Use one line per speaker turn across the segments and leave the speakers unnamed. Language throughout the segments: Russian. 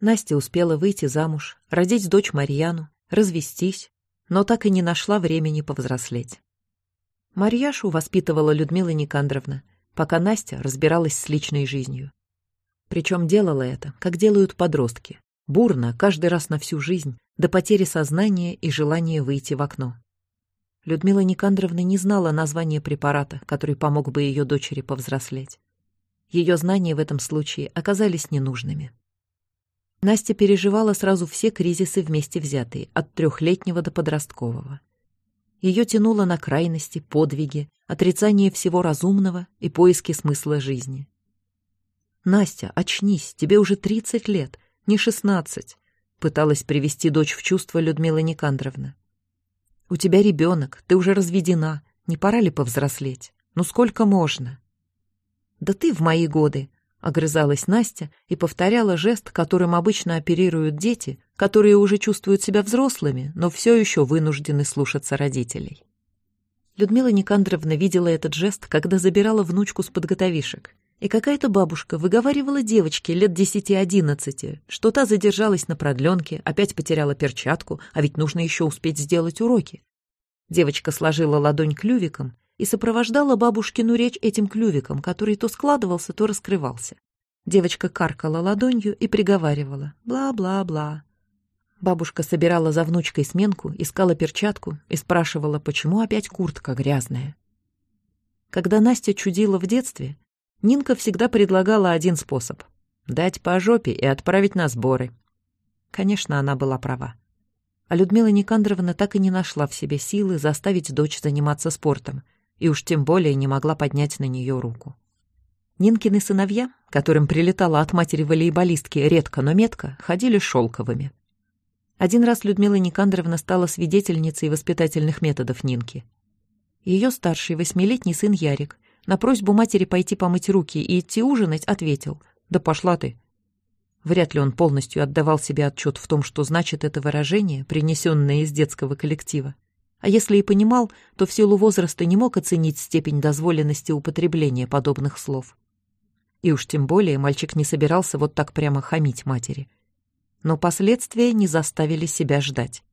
Настя успела выйти замуж, родить дочь Марьяну, развестись, но так и не нашла времени повзрослеть. Марьяшу воспитывала Людмила Никандровна, пока Настя разбиралась с личной жизнью. Причем делала это, как делают подростки, бурно, каждый раз на всю жизнь, до потери сознания и желания выйти в окно. Людмила Никандровна не знала названия препарата, который помог бы ее дочери повзрослеть. Ее знания в этом случае оказались ненужными. Настя переживала сразу все кризисы вместе взятые, от трехлетнего до подросткового. Ее тянуло на крайности, подвиги, отрицание всего разумного и поиски смысла жизни. «Настя, очнись, тебе уже тридцать лет, не шестнадцать», пыталась привести дочь в чувство Людмила Никандровна. «У тебя ребенок, ты уже разведена, не пора ли повзрослеть? Ну сколько можно?» «Да ты в мои годы», — огрызалась Настя и повторяла жест, которым обычно оперируют дети, которые уже чувствуют себя взрослыми, но все еще вынуждены слушаться родителей. Людмила Никандровна видела этот жест, когда забирала внучку с подготовишек. И какая-то бабушка выговаривала девочке лет десяти-одиннадцати, что та задержалась на продленке, опять потеряла перчатку, а ведь нужно еще успеть сделать уроки. Девочка сложила ладонь клювиком и сопровождала бабушкину речь этим клювиком, который то складывался, то раскрывался. Девочка каркала ладонью и приговаривала «бла-бла-бла». Бабушка собирала за внучкой сменку, искала перчатку и спрашивала, почему опять куртка грязная. Когда Настя чудила в детстве, Нинка всегда предлагала один способ — дать по жопе и отправить на сборы. Конечно, она была права. А Людмила Никандровна так и не нашла в себе силы заставить дочь заниматься спортом, и уж тем более не могла поднять на нее руку. Нинкины сыновья, которым прилетала от матери волейболистки редко, но метко, ходили шелковыми. Один раз Людмила Никандровна стала свидетельницей воспитательных методов Нинки. Ее старший восьмилетний сын Ярик на просьбу матери пойти помыть руки и идти ужинать ответил «Да пошла ты». Вряд ли он полностью отдавал себе отчет в том, что значит это выражение, принесенное из детского коллектива. А если и понимал, то в силу возраста не мог оценить степень дозволенности употребления подобных слов. И уж тем более мальчик не собирался вот так прямо хамить матери. Но последствия не заставили себя ждать.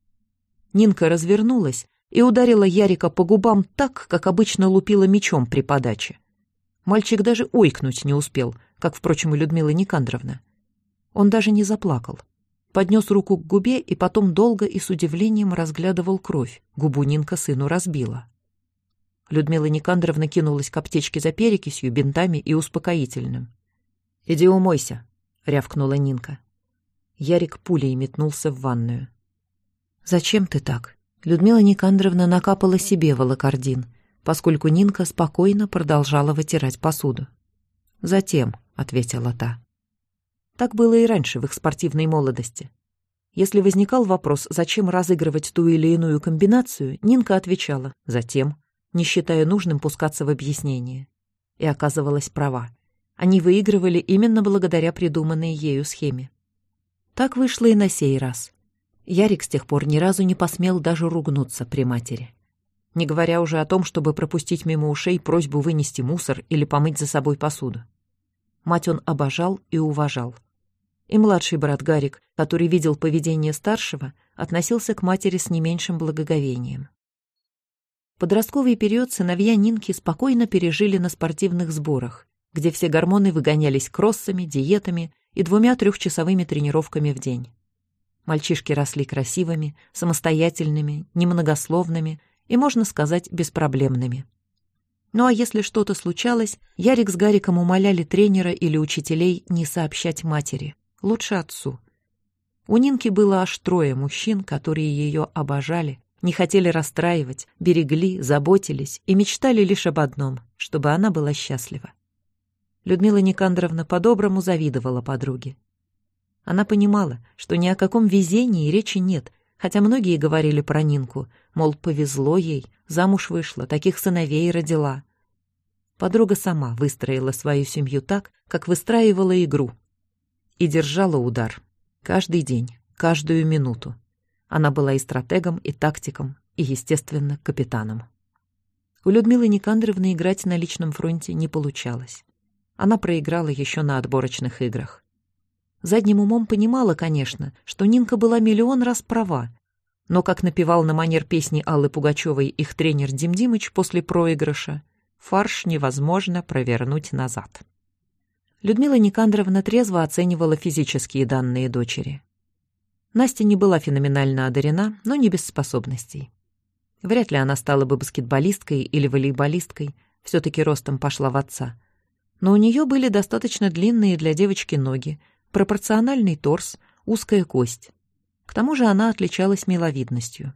Нинка развернулась и ударила Ярика по губам так, как обычно лупила мечом при подаче. Мальчик даже ойкнуть не успел, как, впрочем, и Людмила Никандровна. Он даже не заплакал. Поднес руку к губе и потом долго и с удивлением разглядывал кровь. Губу Нинка сыну разбила. Людмила Никандровна кинулась к аптечке за перекисью, бинтами и успокоительным. «Иди умойся», — рявкнула Нинка. Ярик пулей метнулся в ванную. «Зачем ты так?» Людмила Никандровна накапала себе волокордин, поскольку Нинка спокойно продолжала вытирать посуду. «Затем», — ответила та. Так было и раньше в их спортивной молодости. Если возникал вопрос, зачем разыгрывать ту или иную комбинацию, Нинка отвечала «затем», не считая нужным пускаться в объяснение. И оказывалась права. Они выигрывали именно благодаря придуманной ею схеме. Так вышло и на сей раз. Ярик с тех пор ни разу не посмел даже ругнуться при матери. Не говоря уже о том, чтобы пропустить мимо ушей просьбу вынести мусор или помыть за собой посуду. Мать он обожал и уважал. И младший брат Гарик, который видел поведение старшего, относился к матери с не меньшим благоговением. Подростковый период сыновья Нинки спокойно пережили на спортивных сборах, где все гормоны выгонялись кроссами, диетами и двумя трехчасовыми тренировками в день. Мальчишки росли красивыми, самостоятельными, немногословными и, можно сказать, беспроблемными. Ну а если что-то случалось, Ярик с Гариком умоляли тренера или учителей не сообщать матери, лучше отцу. У Нинки было аж трое мужчин, которые ее обожали, не хотели расстраивать, берегли, заботились и мечтали лишь об одном, чтобы она была счастлива. Людмила Никандровна по-доброму завидовала подруге. Она понимала, что ни о каком везении речи нет, хотя многие говорили про Нинку, мол, повезло ей, замуж вышла, таких сыновей родила. Подруга сама выстроила свою семью так, как выстраивала игру. И держала удар. Каждый день, каждую минуту. Она была и стратегом, и тактиком, и, естественно, капитаном. У Людмилы Никандровны играть на личном фронте не получалось. Она проиграла еще на отборочных играх. Задним умом понимала, конечно, что Нинка была миллион раз права, но, как напевал на манер песни Аллы Пугачевой их тренер Дим Димыч после проигрыша, фарш невозможно провернуть назад. Людмила Никандровна трезво оценивала физические данные дочери. Настя не была феноменально одарена, но не без способностей. Вряд ли она стала бы баскетболисткой или волейболисткой, все таки ростом пошла в отца. Но у нее были достаточно длинные для девочки ноги, пропорциональный торс, узкая кость. К тому же она отличалась миловидностью.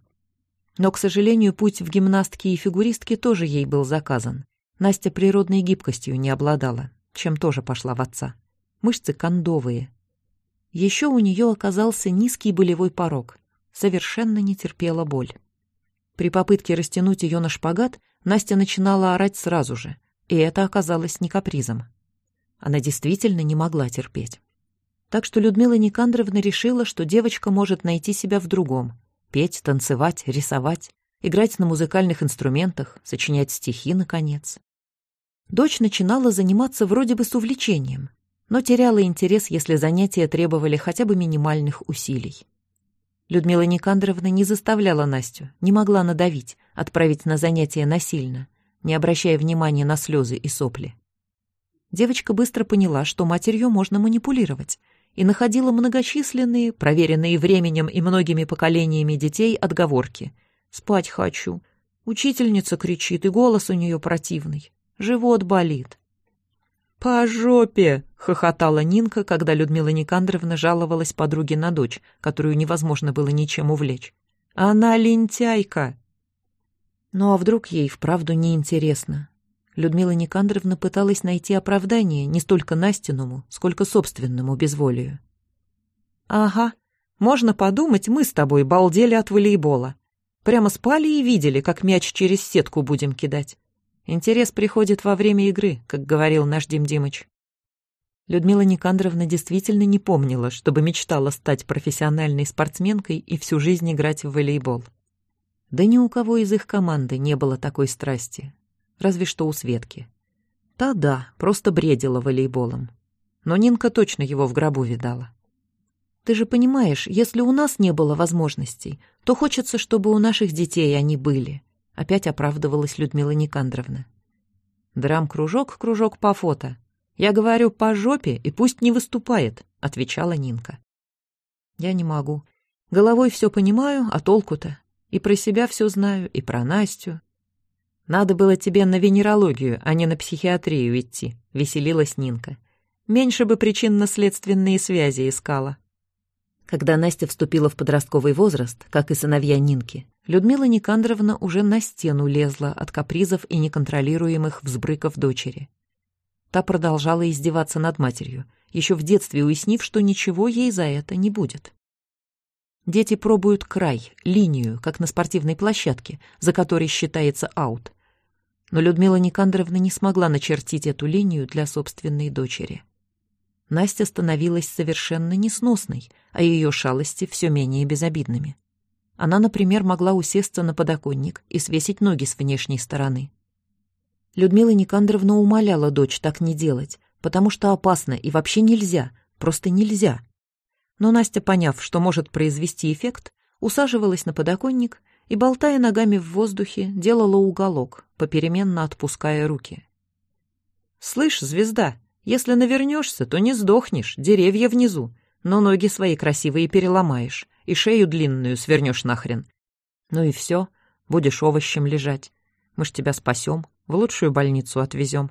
Но, к сожалению, путь в гимнастки и фигуристки тоже ей был заказан. Настя природной гибкостью не обладала, чем тоже пошла в отца. Мышцы кондовые. Еще у нее оказался низкий болевой порог. Совершенно не терпела боль. При попытке растянуть ее на шпагат Настя начинала орать сразу же, и это оказалось не капризом. Она действительно не могла терпеть. Так что Людмила Никандровна решила, что девочка может найти себя в другом. Петь, танцевать, рисовать, играть на музыкальных инструментах, сочинять стихи, наконец. Дочь начинала заниматься вроде бы с увлечением, но теряла интерес, если занятия требовали хотя бы минимальных усилий. Людмила Никандровна не заставляла Настю, не могла надавить, отправить на занятия насильно, не обращая внимания на слезы и сопли. Девочка быстро поняла, что матерью можно манипулировать, и находила многочисленные, проверенные временем и многими поколениями детей, отговорки. «Спать хочу». Учительница кричит, и голос у нее противный. Живот болит. «По жопе!» — хохотала Нинка, когда Людмила Никандровна жаловалась подруге на дочь, которую невозможно было ничем увлечь. «Она лентяйка!» Ну а вдруг ей вправду неинтересно? Людмила Никандровна пыталась найти оправдание не столько Настиному, сколько собственному безволию. «Ага, можно подумать, мы с тобой балдели от волейбола. Прямо спали и видели, как мяч через сетку будем кидать. Интерес приходит во время игры, как говорил наш Дим Димыч. Людмила Никандровна действительно не помнила, чтобы мечтала стать профессиональной спортсменкой и всю жизнь играть в волейбол. Да ни у кого из их команды не было такой страсти, разве что у Светки. Та да, просто бредила волейболом. Но Нинка точно его в гробу видала. Ты же понимаешь, если у нас не было возможностей, то хочется, чтобы у наших детей они были. Опять оправдывалась Людмила Никандровна. Драм-кружок, кружок по фото. Я говорю, по жопе, и пусть не выступает, отвечала Нинка. Я не могу. Головой все понимаю, а толку-то? И про себя все знаю, и про Настю. Надо было тебе на венерологию, а не на психиатрию идти, веселилась Нинка. Меньше бы причинно-следственные связи искала. Когда Настя вступила в подростковый возраст, как и сыновья Нинки, Людмила Никандровна уже на стену лезла от капризов и неконтролируемых взбрыков дочери. Та продолжала издеваться над матерью, еще в детстве уяснив, что ничего ей за это не будет. Дети пробуют край, линию, как на спортивной площадке, за которой считается аут. Но Людмила Никандровна не смогла начертить эту линию для собственной дочери. Настя становилась совершенно несносной, а ее шалости все менее безобидными. Она, например, могла усесться на подоконник и свесить ноги с внешней стороны. Людмила Никандровна умоляла дочь так не делать, потому что опасно и вообще нельзя, просто нельзя. Но Настя, поняв, что может произвести эффект, усаживалась на подоконник и, болтая ногами в воздухе, делала уголок, попеременно отпуская руки. «Слышь, звезда!» Если навернешься, то не сдохнешь, деревья внизу, но ноги свои красивые переломаешь и шею длинную свернешь нахрен. Ну и все, будешь овощем лежать. Мы ж тебя спасем, в лучшую больницу отвезем.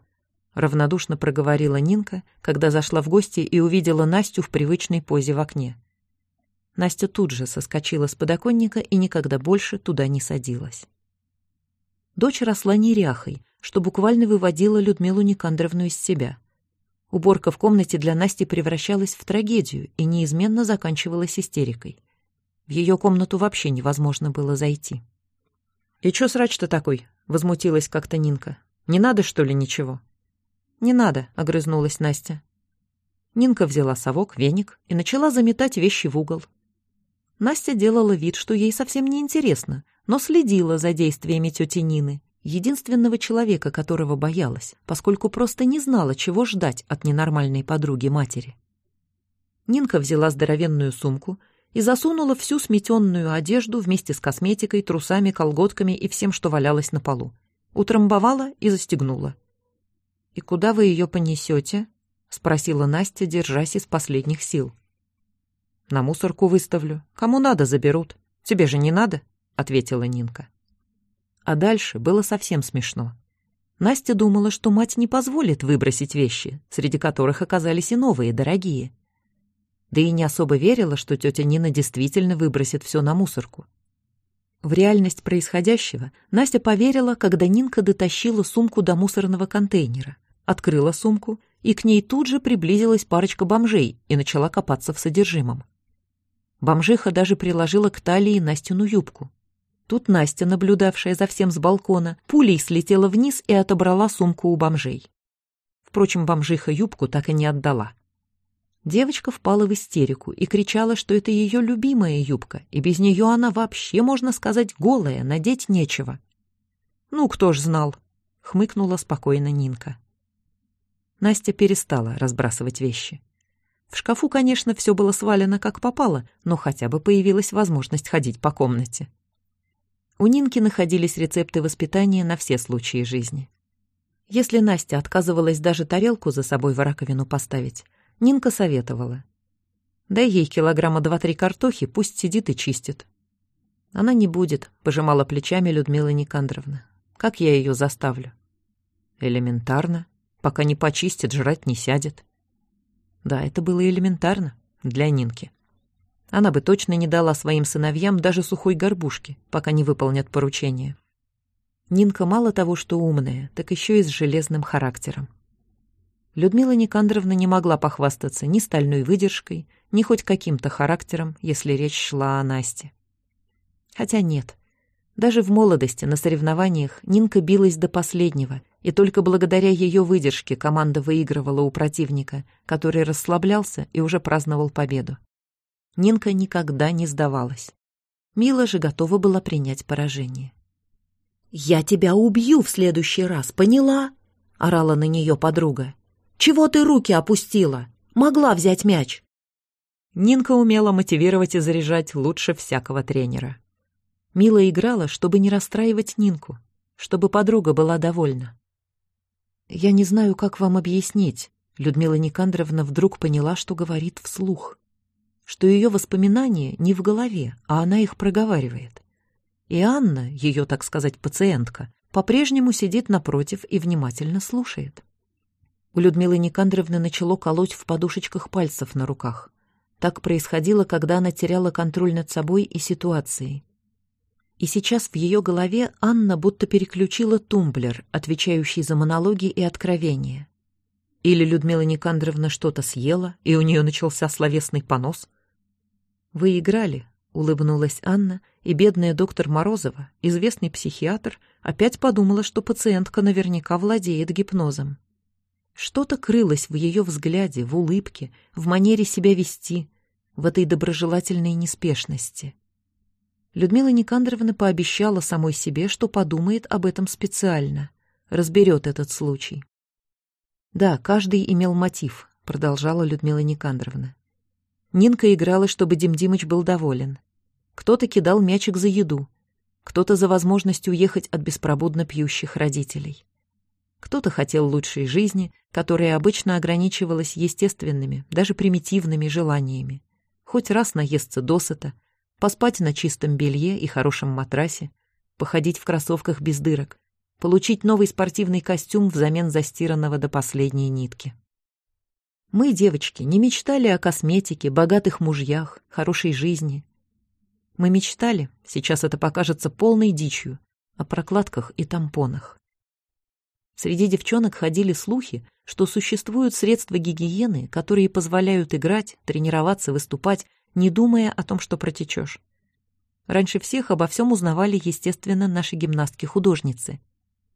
Равнодушно проговорила Нинка, когда зашла в гости и увидела Настю в привычной позе в окне. Настя тут же соскочила с подоконника и никогда больше туда не садилась. Дочь росла неряхой, что буквально выводила Людмилу Никандровну из себя — Уборка в комнате для Насти превращалась в трагедию и неизменно заканчивалась истерикой. В ее комнату вообще невозможно было зайти. «И чё срач-то такой?» — возмутилась как-то Нинка. «Не надо, что ли, ничего?» «Не надо», — огрызнулась Настя. Нинка взяла совок, веник и начала заметать вещи в угол. Настя делала вид, что ей совсем не интересно, но следила за действиями тети Нины единственного человека, которого боялась, поскольку просто не знала, чего ждать от ненормальной подруги матери. Нинка взяла здоровенную сумку и засунула всю сметенную одежду вместе с косметикой, трусами, колготками и всем, что валялось на полу. Утрамбовала и застегнула. «И куда вы ее понесете?» — спросила Настя, держась из последних сил. «На мусорку выставлю. Кому надо, заберут. Тебе же не надо?» — ответила Нинка. А дальше было совсем смешно. Настя думала, что мать не позволит выбросить вещи, среди которых оказались и новые, дорогие. Да и не особо верила, что тетя Нина действительно выбросит все на мусорку. В реальность происходящего Настя поверила, когда Нинка дотащила сумку до мусорного контейнера, открыла сумку, и к ней тут же приблизилась парочка бомжей и начала копаться в содержимом. Бомжиха даже приложила к талии Настину юбку. Тут Настя, наблюдавшая за всем с балкона, пулей слетела вниз и отобрала сумку у бомжей. Впрочем, бомжиха юбку так и не отдала. Девочка впала в истерику и кричала, что это ее любимая юбка, и без нее она вообще, можно сказать, голая, надеть нечего. «Ну, кто ж знал?» — хмыкнула спокойно Нинка. Настя перестала разбрасывать вещи. В шкафу, конечно, все было свалено как попало, но хотя бы появилась возможность ходить по комнате. У Нинки находились рецепты воспитания на все случаи жизни. Если Настя отказывалась даже тарелку за собой в раковину поставить, Нинка советовала. «Дай ей килограмма два-три картохи, пусть сидит и чистит». «Она не будет», — пожимала плечами Людмила Никандровна. «Как я ее заставлю?» «Элементарно. Пока не почистит, жрать не сядет». Да, это было элементарно для Нинки. Она бы точно не дала своим сыновьям даже сухой горбушки, пока не выполнят поручение. Нинка мало того, что умная, так еще и с железным характером. Людмила Никандровна не могла похвастаться ни стальной выдержкой, ни хоть каким-то характером, если речь шла о Насте. Хотя нет. Даже в молодости на соревнованиях Нинка билась до последнего, и только благодаря ее выдержке команда выигрывала у противника, который расслаблялся и уже праздновал победу. Нинка никогда не сдавалась. Мила же готова была принять поражение. «Я тебя убью в следующий раз, поняла?» — орала на нее подруга. «Чего ты руки опустила? Могла взять мяч!» Нинка умела мотивировать и заряжать лучше всякого тренера. Мила играла, чтобы не расстраивать Нинку, чтобы подруга была довольна. «Я не знаю, как вам объяснить», — Людмила Никандровна вдруг поняла, что говорит вслух что ее воспоминания не в голове, а она их проговаривает. И Анна, ее, так сказать, пациентка, по-прежнему сидит напротив и внимательно слушает. У Людмилы Никандровны начало колоть в подушечках пальцев на руках. Так происходило, когда она теряла контроль над собой и ситуацией. И сейчас в ее голове Анна будто переключила тумблер, отвечающий за монологи и откровения. Или Людмила Никандровна что-то съела, и у нее начался словесный понос — «Вы играли», — улыбнулась Анна, и бедная доктор Морозова, известный психиатр, опять подумала, что пациентка наверняка владеет гипнозом. Что-то крылось в ее взгляде, в улыбке, в манере себя вести, в этой доброжелательной неспешности. Людмила Никандровна пообещала самой себе, что подумает об этом специально, разберет этот случай. «Да, каждый имел мотив», — продолжала Людмила Никандровна. Нинка играла, чтобы Дим Димыч был доволен. Кто-то кидал мячик за еду, кто-то за возможность уехать от беспробудно пьющих родителей. Кто-то хотел лучшей жизни, которая обычно ограничивалась естественными, даже примитивными желаниями. Хоть раз наесться досыта, поспать на чистом белье и хорошем матрасе, походить в кроссовках без дырок, получить новый спортивный костюм взамен застиранного до последней нитки. Мы, девочки, не мечтали о косметике, богатых мужьях, хорошей жизни. Мы мечтали, сейчас это покажется полной дичью, о прокладках и тампонах. Среди девчонок ходили слухи, что существуют средства гигиены, которые позволяют играть, тренироваться, выступать, не думая о том, что протечешь. Раньше всех обо всем узнавали, естественно, наши гимнастки-художницы.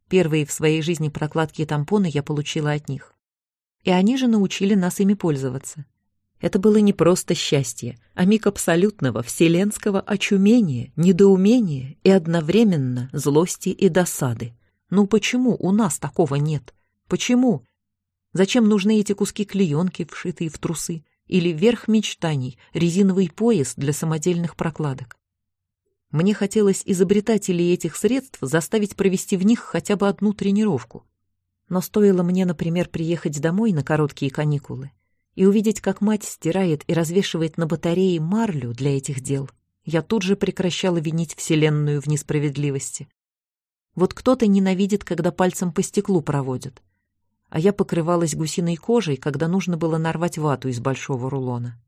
Первые в своей жизни прокладки и тампоны я получила от них и они же научили нас ими пользоваться. Это было не просто счастье, а миг абсолютного вселенского очумения, недоумения и одновременно злости и досады. Ну почему у нас такого нет? Почему? Зачем нужны эти куски клеенки, вшитые в трусы? или верх мечтаний, резиновый пояс для самодельных прокладок. Мне хотелось изобретателей этих средств заставить провести в них хотя бы одну тренировку. Но стоило мне, например, приехать домой на короткие каникулы и увидеть, как мать стирает и развешивает на батарее марлю для этих дел, я тут же прекращала винить Вселенную в несправедливости. Вот кто-то ненавидит, когда пальцем по стеклу проводят, а я покрывалась гусиной кожей, когда нужно было нарвать вату из большого рулона.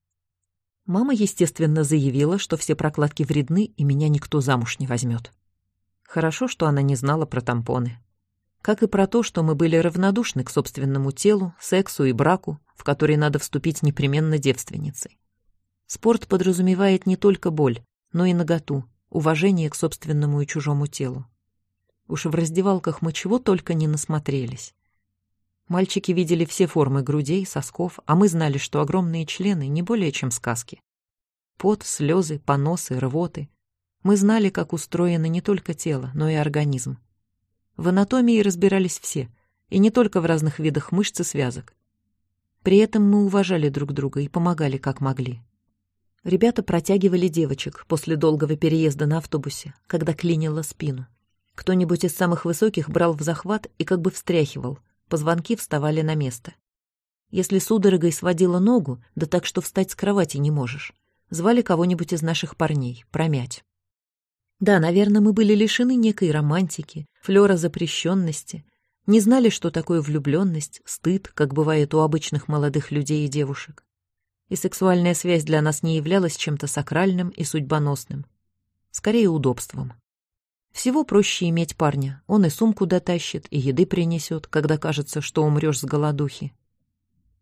Мама, естественно, заявила, что все прокладки вредны, и меня никто замуж не возьмет. Хорошо, что она не знала про тампоны. Как и про то, что мы были равнодушны к собственному телу, сексу и браку, в который надо вступить непременно девственницей. Спорт подразумевает не только боль, но и наготу, уважение к собственному и чужому телу. Уж в раздевалках мы чего только не насмотрелись. Мальчики видели все формы грудей, сосков, а мы знали, что огромные члены не более чем сказки. Пот, слезы, поносы, рвоты. Мы знали, как устроено не только тело, но и организм. В анатомии разбирались все, и не только в разных видах мышц и связок. При этом мы уважали друг друга и помогали, как могли. Ребята протягивали девочек после долгого переезда на автобусе, когда клинило спину. Кто-нибудь из самых высоких брал в захват и как бы встряхивал, Позвонки вставали на место. Если судорогой сводила ногу, да так, что встать с кровати не можешь, звали кого-нибудь из наших парней, промять. Да, наверное, мы были лишены некой романтики, флера запрещенности, не знали, что такое влюбленность, стыд, как бывает у обычных молодых людей и девушек. И сексуальная связь для нас не являлась чем-то сакральным и судьбоносным, скорее удобством. Всего проще иметь парня. Он и сумку дотащит, и еды принесет, когда кажется, что умрешь с голодухи.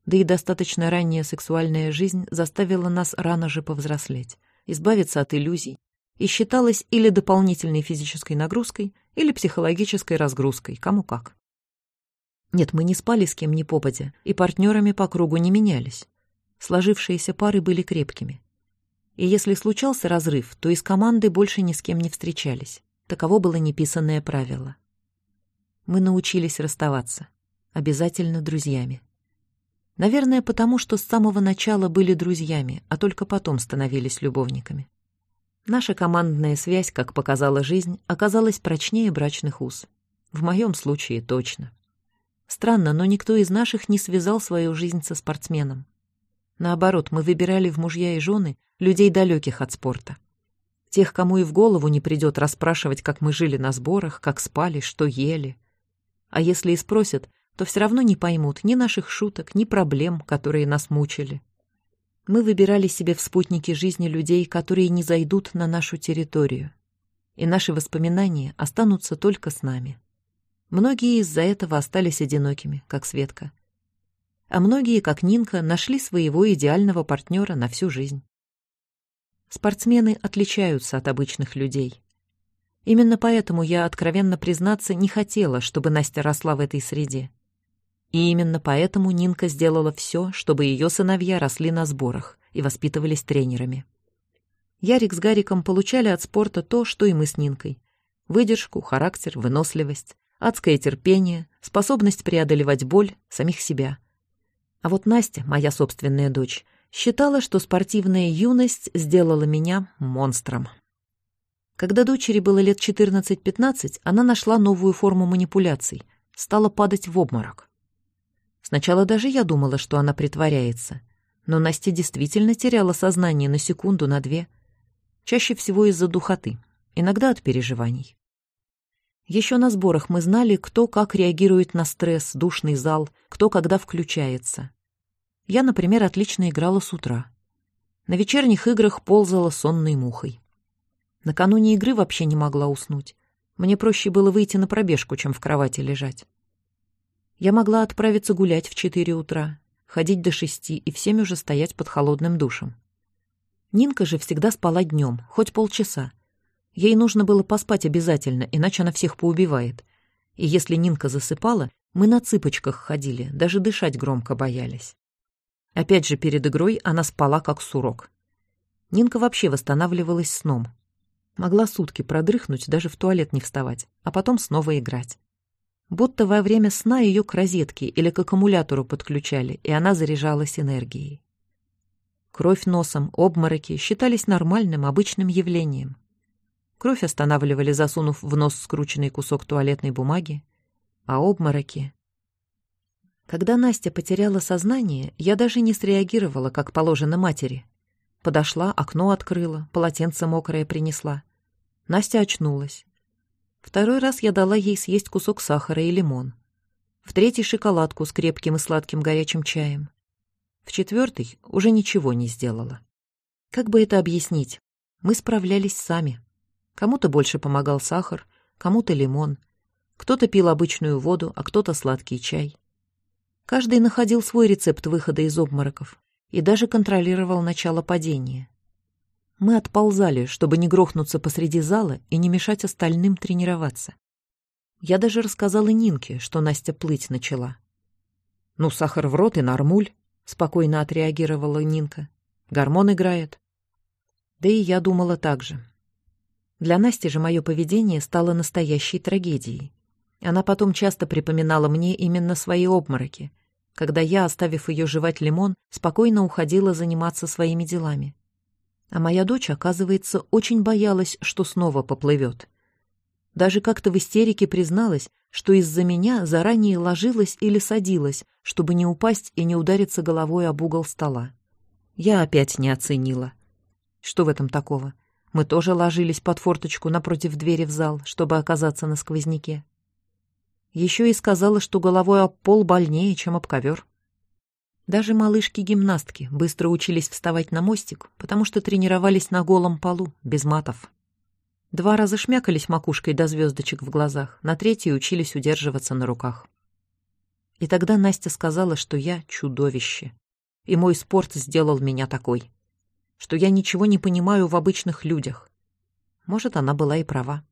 Да и достаточно ранняя сексуальная жизнь заставила нас рано же повзрослеть, избавиться от иллюзий, и считалась или дополнительной физической нагрузкой, или психологической разгрузкой, кому как. Нет, мы не спали с кем ни попадя, и партнерами по кругу не менялись. Сложившиеся пары были крепкими. И если случался разрыв, то из команды больше ни с кем не встречались. Таково было неписанное правило. Мы научились расставаться. Обязательно друзьями. Наверное, потому что с самого начала были друзьями, а только потом становились любовниками. Наша командная связь, как показала жизнь, оказалась прочнее брачных уз. В моем случае точно. Странно, но никто из наших не связал свою жизнь со спортсменом. Наоборот, мы выбирали в мужья и жены людей далеких от спорта. Тех, кому и в голову не придет расспрашивать, как мы жили на сборах, как спали, что ели. А если и спросят, то все равно не поймут ни наших шуток, ни проблем, которые нас мучили. Мы выбирали себе в спутники жизни людей, которые не зайдут на нашу территорию. И наши воспоминания останутся только с нами. Многие из-за этого остались одинокими, как Светка. А многие, как Нинка, нашли своего идеального партнера на всю жизнь. Спортсмены отличаются от обычных людей. Именно поэтому я, откровенно признаться, не хотела, чтобы Настя росла в этой среде. И именно поэтому Нинка сделала все, чтобы ее сыновья росли на сборах и воспитывались тренерами. Ярик с Гариком получали от спорта то, что и мы с Нинкой. Выдержку, характер, выносливость, адское терпение, способность преодолевать боль, самих себя. А вот Настя, моя собственная дочь, Считала, что спортивная юность сделала меня монстром. Когда дочери было лет 14-15, она нашла новую форму манипуляций, стала падать в обморок. Сначала даже я думала, что она притворяется, но Настя действительно теряла сознание на секунду, на две. Чаще всего из-за духоты, иногда от переживаний. Еще на сборах мы знали, кто как реагирует на стресс, душный зал, кто когда включается. Я, например, отлично играла с утра. На вечерних играх ползала сонной мухой. Накануне игры вообще не могла уснуть. Мне проще было выйти на пробежку, чем в кровати лежать. Я могла отправиться гулять в четыре утра, ходить до шести и в уже стоять под холодным душем. Нинка же всегда спала днем, хоть полчаса. Ей нужно было поспать обязательно, иначе она всех поубивает. И если Нинка засыпала, мы на цыпочках ходили, даже дышать громко боялись. Опять же, перед игрой она спала как сурок. Нинка вообще восстанавливалась сном. Могла сутки продрыхнуть, даже в туалет не вставать, а потом снова играть. Будто во время сна ее к розетке или к аккумулятору подключали, и она заряжалась энергией. Кровь носом, обмороки считались нормальным, обычным явлением. Кровь останавливали, засунув в нос скрученный кусок туалетной бумаги, а обмороки... Когда Настя потеряла сознание, я даже не среагировала, как положено матери. Подошла, окно открыла, полотенце мокрое принесла. Настя очнулась. Второй раз я дала ей съесть кусок сахара и лимон. В третий — шоколадку с крепким и сладким горячим чаем. В четвертый уже ничего не сделала. Как бы это объяснить? Мы справлялись сами. Кому-то больше помогал сахар, кому-то лимон. Кто-то пил обычную воду, а кто-то сладкий чай. Каждый находил свой рецепт выхода из обмороков и даже контролировал начало падения. Мы отползали, чтобы не грохнуться посреди зала и не мешать остальным тренироваться. Я даже рассказала Нинке, что Настя плыть начала. «Ну, сахар в рот и нормуль», — спокойно отреагировала Нинка. «Гормон играет». Да и я думала так же. Для Насти же мое поведение стало настоящей трагедией. Она потом часто припоминала мне именно свои обмороки, когда я, оставив ее жевать лимон, спокойно уходила заниматься своими делами. А моя дочь, оказывается, очень боялась, что снова поплывет. Даже как-то в истерике призналась, что из-за меня заранее ложилась или садилась, чтобы не упасть и не удариться головой об угол стола. Я опять не оценила. Что в этом такого? Мы тоже ложились под форточку напротив двери в зал, чтобы оказаться на сквозняке. Еще и сказала, что головой об пол больнее, чем об ковер. Даже малышки-гимнастки быстро учились вставать на мостик, потому что тренировались на голом полу, без матов. Два раза шмякались макушкой до звездочек в глазах, на третий учились удерживаться на руках. И тогда Настя сказала, что я чудовище, и мой спорт сделал меня такой что я ничего не понимаю в обычных людях. Может, она была и права.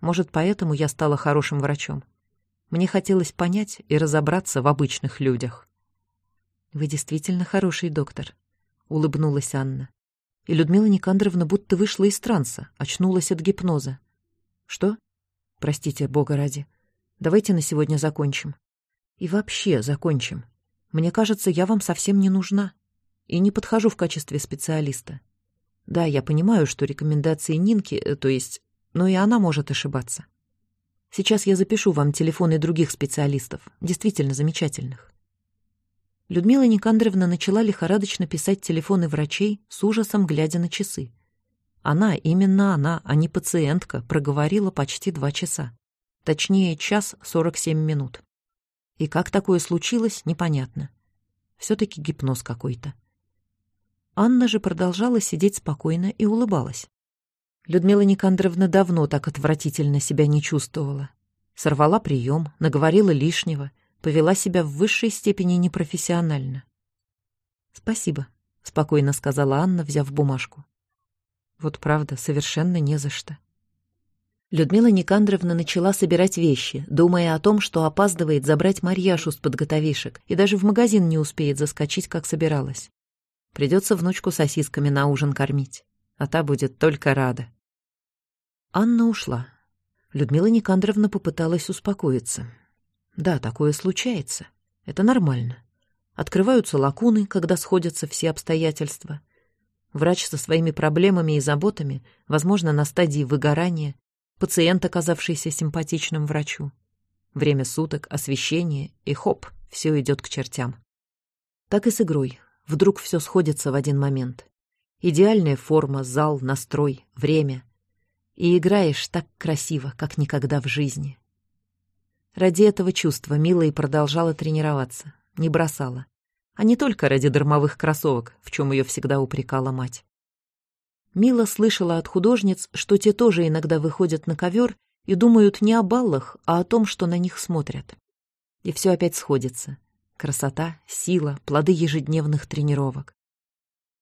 Может, поэтому я стала хорошим врачом. Мне хотелось понять и разобраться в обычных людях. «Вы действительно хороший доктор», — улыбнулась Анна. И Людмила Никандровна будто вышла из транса, очнулась от гипноза. «Что? Простите, бога ради. Давайте на сегодня закончим. И вообще закончим. Мне кажется, я вам совсем не нужна и не подхожу в качестве специалиста. Да, я понимаю, что рекомендации Нинки, э, то есть, но и она может ошибаться. Сейчас я запишу вам телефоны других специалистов, действительно замечательных. Людмила Никандровна начала лихорадочно писать телефоны врачей, с ужасом глядя на часы. Она, именно она, а не пациентка, проговорила почти два часа. Точнее, час сорок семь минут. И как такое случилось, непонятно. Все-таки гипноз какой-то. Анна же продолжала сидеть спокойно и улыбалась. Людмила Никандровна давно так отвратительно себя не чувствовала. Сорвала прием, наговорила лишнего, повела себя в высшей степени непрофессионально. «Спасибо», — спокойно сказала Анна, взяв бумажку. «Вот правда, совершенно не за что». Людмила Никандровна начала собирать вещи, думая о том, что опаздывает забрать Марьяшу с подготовишек и даже в магазин не успеет заскочить, как собиралась. Придется внучку сосисками на ужин кормить, а та будет только рада. Анна ушла. Людмила Никандровна попыталась успокоиться. Да, такое случается. Это нормально. Открываются лакуны, когда сходятся все обстоятельства. Врач со своими проблемами и заботами, возможно, на стадии выгорания, пациент, оказавшийся симпатичным врачу. Время суток, освещение, и хоп, все идет к чертям. Так и с игрой. Вдруг все сходится в один момент. Идеальная форма, зал, настрой, время. И играешь так красиво, как никогда в жизни. Ради этого чувства Мила и продолжала тренироваться, не бросала. А не только ради дармовых кроссовок, в чем ее всегда упрекала мать. Мила слышала от художниц, что те тоже иногда выходят на ковер и думают не о баллах, а о том, что на них смотрят. И все опять сходится. Красота, сила, плоды ежедневных тренировок.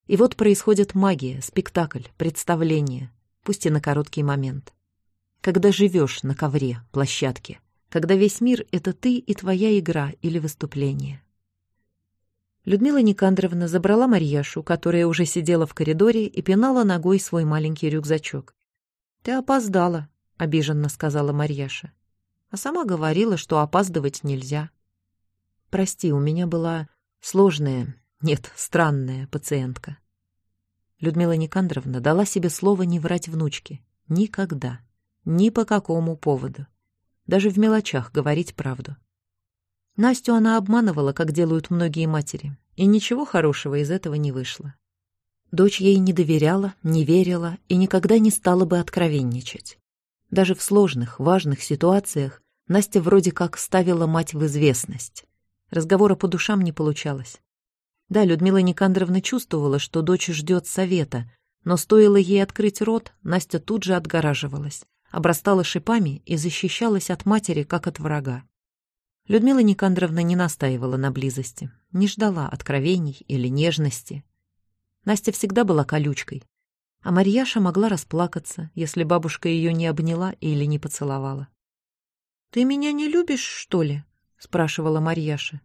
И вот происходит магия, спектакль, представление, пусть и на короткий момент. Когда живешь на ковре, площадке, когда весь мир — это ты и твоя игра или выступление. Людмила Никандровна забрала Марьяшу, которая уже сидела в коридоре и пинала ногой свой маленький рюкзачок. «Ты опоздала», — обиженно сказала Марьяша. А сама говорила, что опаздывать нельзя. Прости, у меня была сложная, нет, странная пациентка. Людмила Никандровна дала себе слово не врать внучке. Никогда. Ни по какому поводу. Даже в мелочах говорить правду. Настю она обманывала, как делают многие матери, и ничего хорошего из этого не вышло. Дочь ей не доверяла, не верила и никогда не стала бы откровенничать. Даже в сложных, важных ситуациях Настя вроде как ставила мать в известность. Разговора по душам не получалось. Да, Людмила Никандровна чувствовала, что дочь ждет совета, но стоило ей открыть рот, Настя тут же отгораживалась, обрастала шипами и защищалась от матери, как от врага. Людмила Никандровна не настаивала на близости, не ждала откровений или нежности. Настя всегда была колючкой, а Марьяша могла расплакаться, если бабушка ее не обняла или не поцеловала. «Ты меня не любишь, что ли?» — спрашивала Марьяша.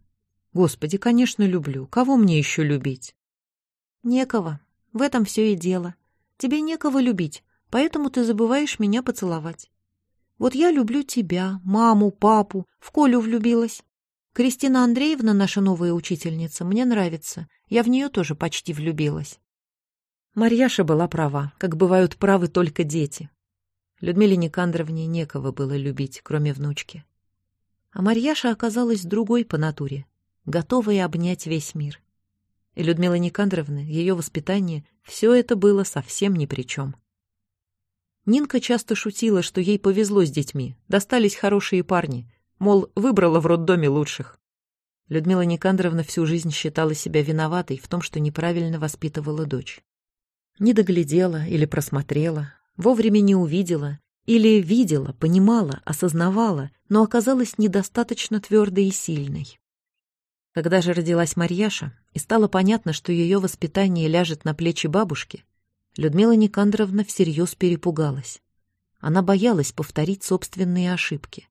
«Господи, конечно, люблю. Кого мне еще любить?» «Некого. В этом все и дело. Тебе некого любить, поэтому ты забываешь меня поцеловать. Вот я люблю тебя, маму, папу, в Колю влюбилась. Кристина Андреевна, наша новая учительница, мне нравится. Я в нее тоже почти влюбилась. Марьяша была права, как бывают правы только дети. Людмиле Никандровне некого было любить, кроме внучки. А Марьяша оказалась другой по натуре, готовой обнять весь мир. И Людмила Никандровна, ее воспитание, все это было совсем ни при чем. Нинка часто шутила, что ей повезло с детьми, достались хорошие парни, мол, выбрала в роддоме лучших. Людмила Никандровна всю жизнь считала себя виноватой в том, что неправильно воспитывала дочь. Не доглядела или просмотрела, вовремя не увидела, или видела, понимала, осознавала, но оказалась недостаточно твердой и сильной. Когда же родилась Марьяша, и стало понятно, что ее воспитание ляжет на плечи бабушки, Людмила Никандровна всерьез перепугалась. Она боялась повторить собственные ошибки.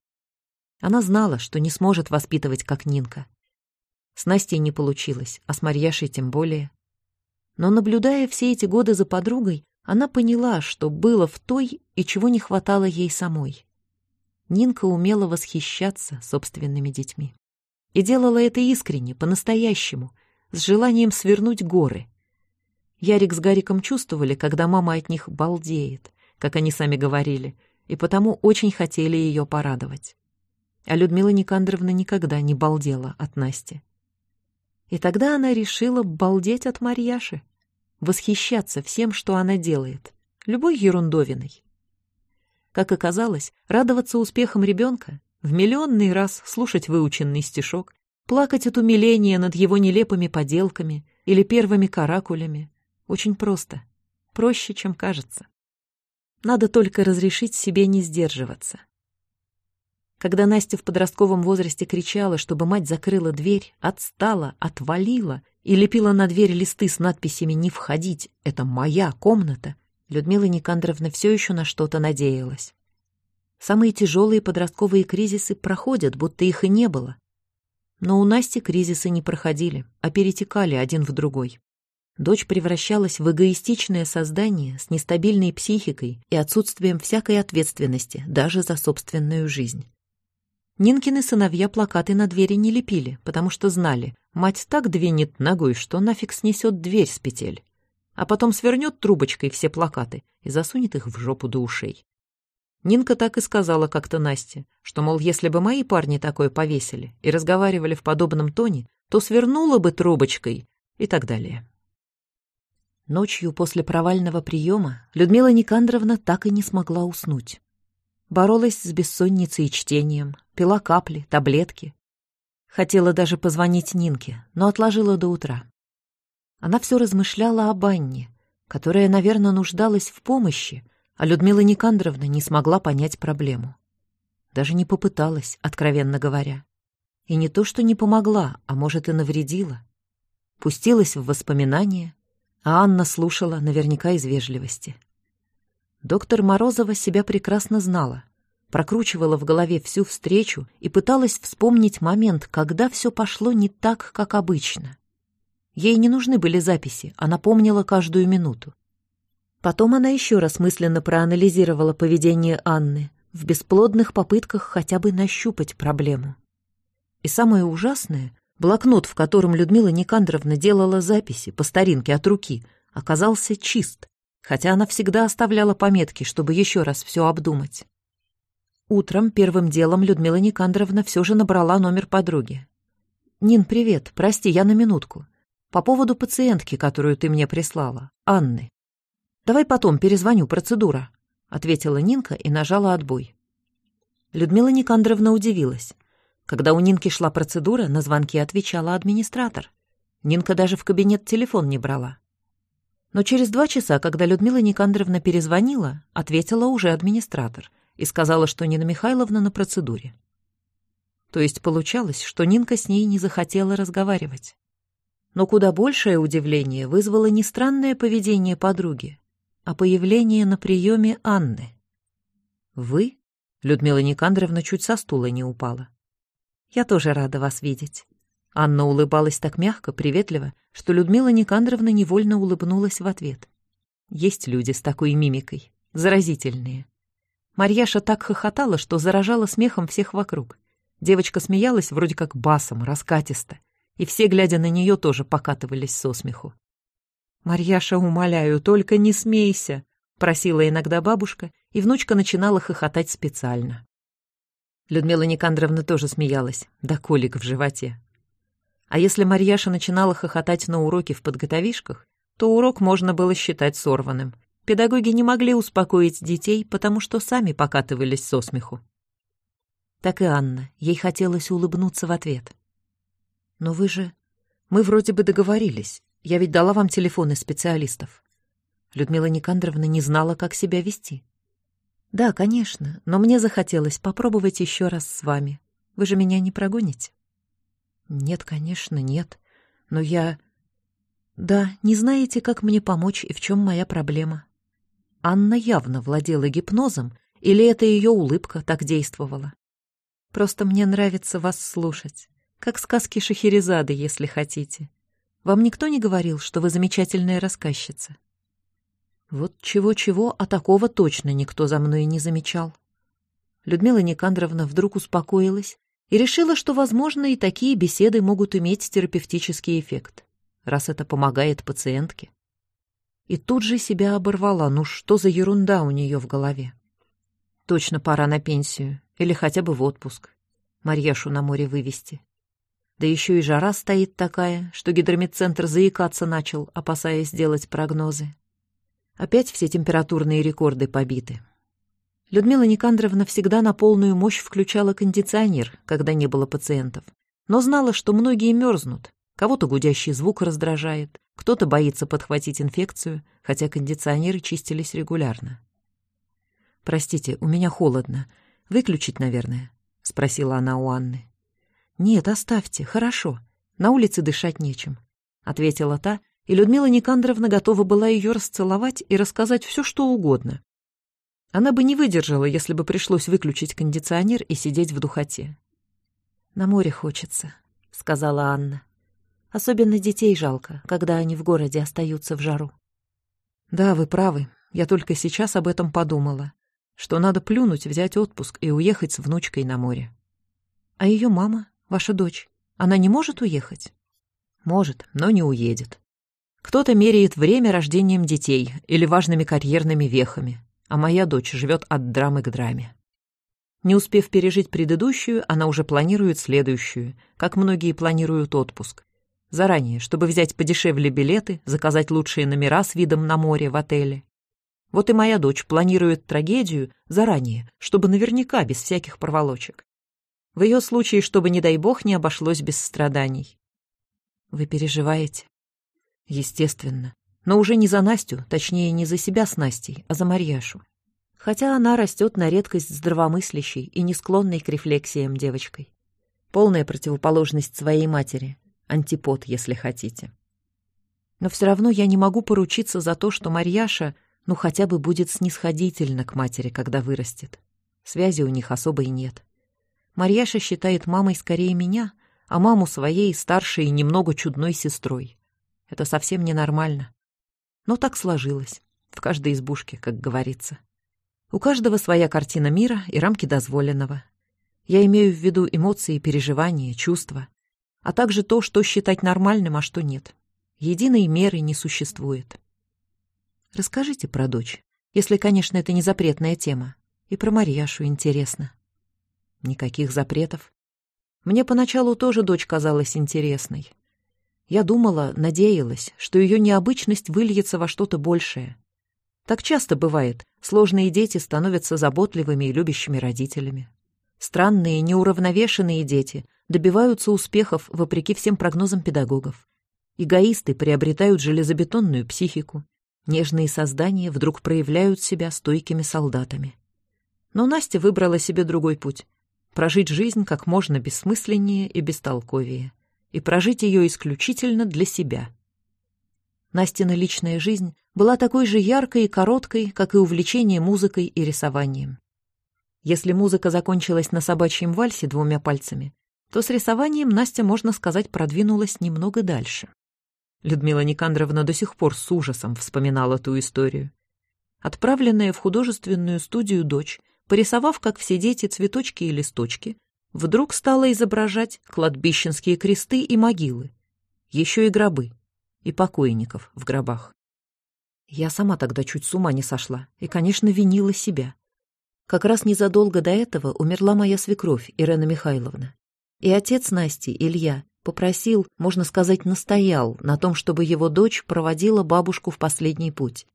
Она знала, что не сможет воспитывать, как Нинка. С Настей не получилось, а с Марьяшей тем более. Но, наблюдая все эти годы за подругой, она поняла, что было в той и чего не хватало ей самой. Нинка умела восхищаться собственными детьми. И делала это искренне, по-настоящему, с желанием свернуть горы, Ярик с Гариком чувствовали, когда мама от них балдеет, как они сами говорили, и потому очень хотели ее порадовать. А Людмила Никандровна никогда не балдела от Насти. И тогда она решила балдеть от Марьяши, восхищаться всем, что она делает, любой ерундовиной. Как оказалось, радоваться успехам ребенка, в миллионный раз слушать выученный стишок, плакать от умиления над его нелепыми поделками или первыми каракулями, очень просто. Проще, чем кажется. Надо только разрешить себе не сдерживаться. Когда Настя в подростковом возрасте кричала, чтобы мать закрыла дверь, отстала, отвалила и лепила на дверь листы с надписями «Не входить, это моя комната», Людмила Никандровна все еще на что-то надеялась. Самые тяжелые подростковые кризисы проходят, будто их и не было. Но у Насти кризисы не проходили, а перетекали один в другой дочь превращалась в эгоистичное создание с нестабильной психикой и отсутствием всякой ответственности даже за собственную жизнь. Нинкины сыновья плакаты на двери не лепили, потому что знали, мать так двинет ногой, что нафиг снесет дверь с петель, а потом свернет трубочкой все плакаты и засунет их в жопу до ушей. Нинка так и сказала как-то Насте, что, мол, если бы мои парни такое повесили и разговаривали в подобном тоне, то свернула бы трубочкой и так далее. Ночью после провального приема Людмила Никандровна так и не смогла уснуть. Боролась с бессонницей и чтением, пила капли, таблетки. Хотела даже позвонить Нинке, но отложила до утра. Она все размышляла о Анне, которая, наверное, нуждалась в помощи, а Людмила Никандровна не смогла понять проблему. Даже не попыталась, откровенно говоря. И не то, что не помогла, а может и навредила. Пустилась в воспоминания, а Анна слушала наверняка из вежливости. Доктор Морозова себя прекрасно знала, прокручивала в голове всю встречу и пыталась вспомнить момент, когда все пошло не так, как обычно. Ей не нужны были записи, она помнила каждую минуту. Потом она еще раз мысленно проанализировала поведение Анны в бесплодных попытках хотя бы нащупать проблему. И самое ужасное, Блокнот, в котором Людмила Никандровна делала записи по старинке от руки, оказался чист, хотя она всегда оставляла пометки, чтобы еще раз все обдумать. Утром первым делом Людмила Никандровна все же набрала номер подруги. «Нин, привет. Прости, я на минутку. По поводу пациентки, которую ты мне прислала, Анны. Давай потом перезвоню, процедура», — ответила Нинка и нажала отбой. Людмила Никандровна удивилась. Когда у Нинки шла процедура, на звонки отвечала администратор. Нинка даже в кабинет телефон не брала. Но через два часа, когда Людмила Никандровна перезвонила, ответила уже администратор и сказала, что Нина Михайловна на процедуре. То есть получалось, что Нинка с ней не захотела разговаривать. Но куда большее удивление вызвало не странное поведение подруги, а появление на приеме Анны. «Вы?» — Людмила Никандровна чуть со стула не упала. «Я тоже рада вас видеть». Анна улыбалась так мягко, приветливо, что Людмила Никандровна невольно улыбнулась в ответ. Есть люди с такой мимикой, заразительные. Марьяша так хохотала, что заражала смехом всех вокруг. Девочка смеялась вроде как басом, раскатисто, и все, глядя на нее, тоже покатывались со смеху. «Марьяша, умоляю, только не смейся!» — просила иногда бабушка, и внучка начинала хохотать специально. Людмила Никандровна тоже смеялась, да колик в животе. А если Марьяша начинала хохотать на уроке в подготовишках, то урок можно было считать сорванным. Педагоги не могли успокоить детей, потому что сами покатывались со смеху. Так и Анна, ей хотелось улыбнуться в ответ. «Но вы же... Мы вроде бы договорились. Я ведь дала вам телефоны специалистов». Людмила Никандровна не знала, как себя вести. «Да, конечно, но мне захотелось попробовать еще раз с вами. Вы же меня не прогоните?» «Нет, конечно, нет. Но я...» «Да, не знаете, как мне помочь и в чем моя проблема?» Анна явно владела гипнозом, или это ее улыбка так действовала? «Просто мне нравится вас слушать. Как сказки Шахерезады, если хотите. Вам никто не говорил, что вы замечательная рассказчица? Вот чего-чего, а такого точно никто за мной не замечал. Людмила Никандровна вдруг успокоилась и решила, что, возможно, и такие беседы могут иметь терапевтический эффект, раз это помогает пациентке. И тут же себя оборвала, ну что за ерунда у нее в голове. Точно пора на пенсию или хотя бы в отпуск. Марьяшу на море вывести. Да еще и жара стоит такая, что гидромедцентр заикаться начал, опасаясь сделать прогнозы. Опять все температурные рекорды побиты. Людмила Никандровна всегда на полную мощь включала кондиционер, когда не было пациентов, но знала, что многие мерзнут. Кого-то гудящий звук раздражает, кто-то боится подхватить инфекцию, хотя кондиционеры чистились регулярно. «Простите, у меня холодно. Выключить, наверное?» — спросила она у Анны. «Нет, оставьте, хорошо. На улице дышать нечем», — ответила та, и Людмила Никандровна готова была ее расцеловать и рассказать все, что угодно. Она бы не выдержала, если бы пришлось выключить кондиционер и сидеть в духоте. «На море хочется», — сказала Анна. «Особенно детей жалко, когда они в городе остаются в жару». «Да, вы правы. Я только сейчас об этом подумала, что надо плюнуть, взять отпуск и уехать с внучкой на море». «А ее мама?» Ваша дочь, она не может уехать? Может, но не уедет. Кто-то меряет время рождением детей или важными карьерными вехами, а моя дочь живет от драмы к драме. Не успев пережить предыдущую, она уже планирует следующую, как многие планируют отпуск. Заранее, чтобы взять подешевле билеты, заказать лучшие номера с видом на море в отеле. Вот и моя дочь планирует трагедию заранее, чтобы наверняка без всяких проволочек. В ее случае, чтобы, не дай бог, не обошлось без страданий. Вы переживаете? Естественно. Но уже не за Настю, точнее, не за себя с Настей, а за Марьяшу. Хотя она растет на редкость здравомыслящей и не склонной к рефлексиям девочкой. Полная противоположность своей матери. Антипод, если хотите. Но все равно я не могу поручиться за то, что Марьяша, ну, хотя бы будет снисходительна к матери, когда вырастет. Связи у них особой нет. Марьяша считает мамой скорее меня, а маму своей старшей и немного чудной сестрой. Это совсем ненормально. Но так сложилось. В каждой избушке, как говорится. У каждого своя картина мира и рамки дозволенного. Я имею в виду эмоции, переживания, чувства, а также то, что считать нормальным, а что нет. Единой меры не существует. Расскажите про дочь, если, конечно, это не запретная тема. И про Марьяшу интересно. Никаких запретов. Мне поначалу тоже дочь казалась интересной. Я думала, надеялась, что ее необычность выльется во что-то большее. Так часто бывает, сложные дети становятся заботливыми и любящими родителями. Странные, неуравновешенные дети добиваются успехов вопреки всем прогнозам педагогов. Эгоисты приобретают железобетонную психику. Нежные создания вдруг проявляют себя стойкими солдатами. Но Настя выбрала себе другой путь — прожить жизнь как можно бессмысленнее и бестолковее, и прожить ее исключительно для себя. Настина личная жизнь была такой же яркой и короткой, как и увлечение музыкой и рисованием. Если музыка закончилась на собачьем вальсе двумя пальцами, то с рисованием Настя, можно сказать, продвинулась немного дальше. Людмила Никандровна до сих пор с ужасом вспоминала ту историю. Отправленная в художественную студию дочь, порисовав, как все дети, цветочки и листочки, вдруг стала изображать кладбищенские кресты и могилы, еще и гробы, и покойников в гробах. Я сама тогда чуть с ума не сошла и, конечно, винила себя. Как раз незадолго до этого умерла моя свекровь Ирена Михайловна. И отец Насти, Илья, попросил, можно сказать, настоял на том, чтобы его дочь проводила бабушку в последний путь.